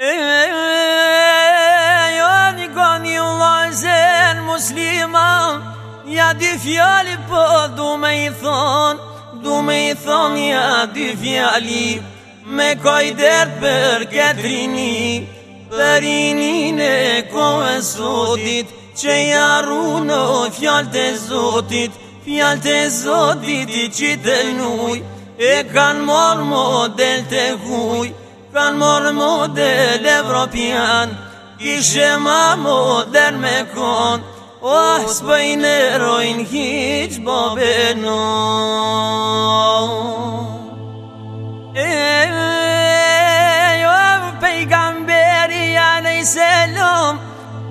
Jo, ja di fjali po du me i thon Du me i thon ja di fjali Me kaj der për ketrini Për i e ko e sotit Qe ja runo fjall të zotit Fjall të zotit i qitë nuj E kan mor model të huj Kanë morë model evropian Kishë shema modern me kon O spëjnë së bëjnë erojnë hiq bobe non E jo pejgamberi janë i selom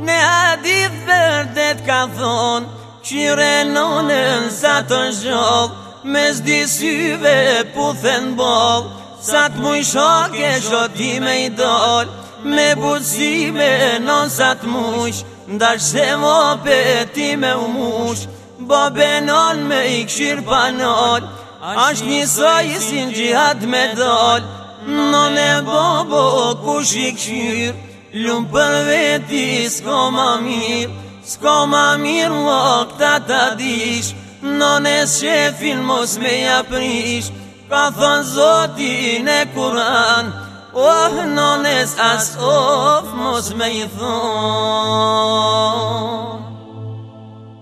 Ne adit vërdet ka thonë Qire nonën në të zhok Me zdi syve puthen bokë Sa të mu i e shoti me i dol Me buzime non sa të mush Ndash se mo peti me u mush Bo benon me i kshir panol Ash një soj si në gjihad me dol Në bo bobo kush i kshir Lumë për veti s'ko ma mirë S'ko ma mirë më këta ta dish Në në shefin mos me ja prish رفع زادین قرآن و نانس از اوف مزمیثون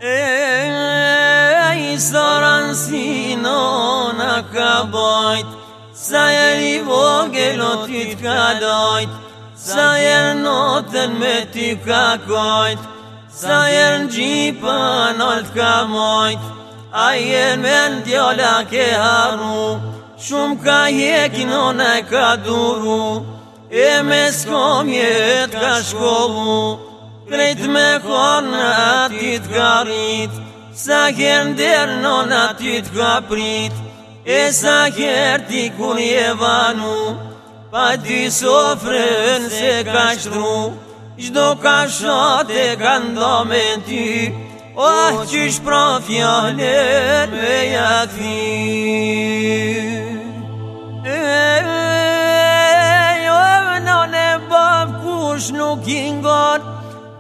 ای ساران سینون اکبایت سایری و گلوتیت کدایت سایر نوتن متی کاکویت سایر جیپان الکمویت این من دیالا که هارو Shumë ka jeki në nëj ka duru E me s'kom mjetë ka shkollu Krejt me konë në atit ka rrit Sa kjerë në derë në në atit ka prit E sa kjerë t'i kur je vanu Pa t'i sofrën se ka shtru Shdo ka shote ka ndome ty Oh, qysh pra fjallet me jakvim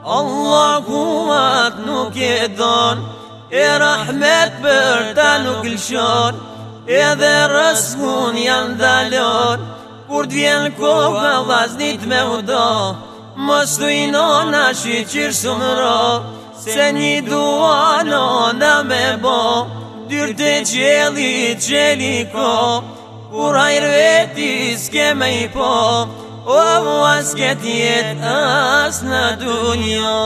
Allah ku atë nuk e don E rahmet për ta nuk lëshon Edhe rëskun janë dalon Kur t'vjen koha vaznit me udo Mos t'u i nona shi qirë sumë Se një dua nona me bo Dyrë të qeli qeli ko Kur ajrë vetis ke me i po O mos ket jet as në dunjo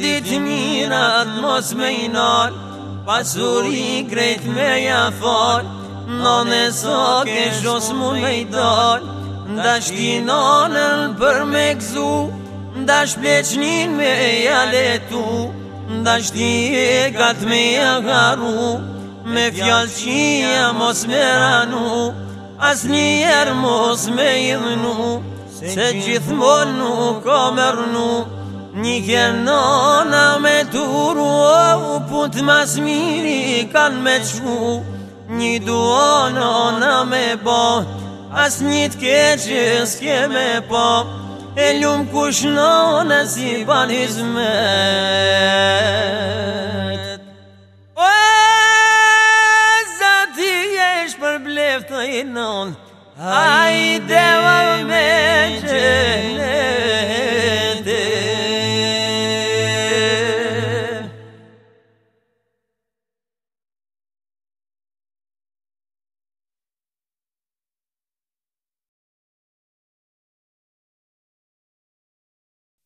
Dit mirat mos me i nal Pasuri krejt me ja fal Në në sok e shos mu me i dal Nda shkin anën për me këzu Nda shpeçnin me e ja letu shti e gatë me agaru Me fjallë që e mos me ranu As njerë mos me idhnu Se gjithë më nuk o mërnu Një kërë nona me turu O put mas miri kanë me qu Një duo nona me bo As një të keqës kje me po E ljumë kush në në si ban hizmet O e zati e për bleftë i non A i deva me qenë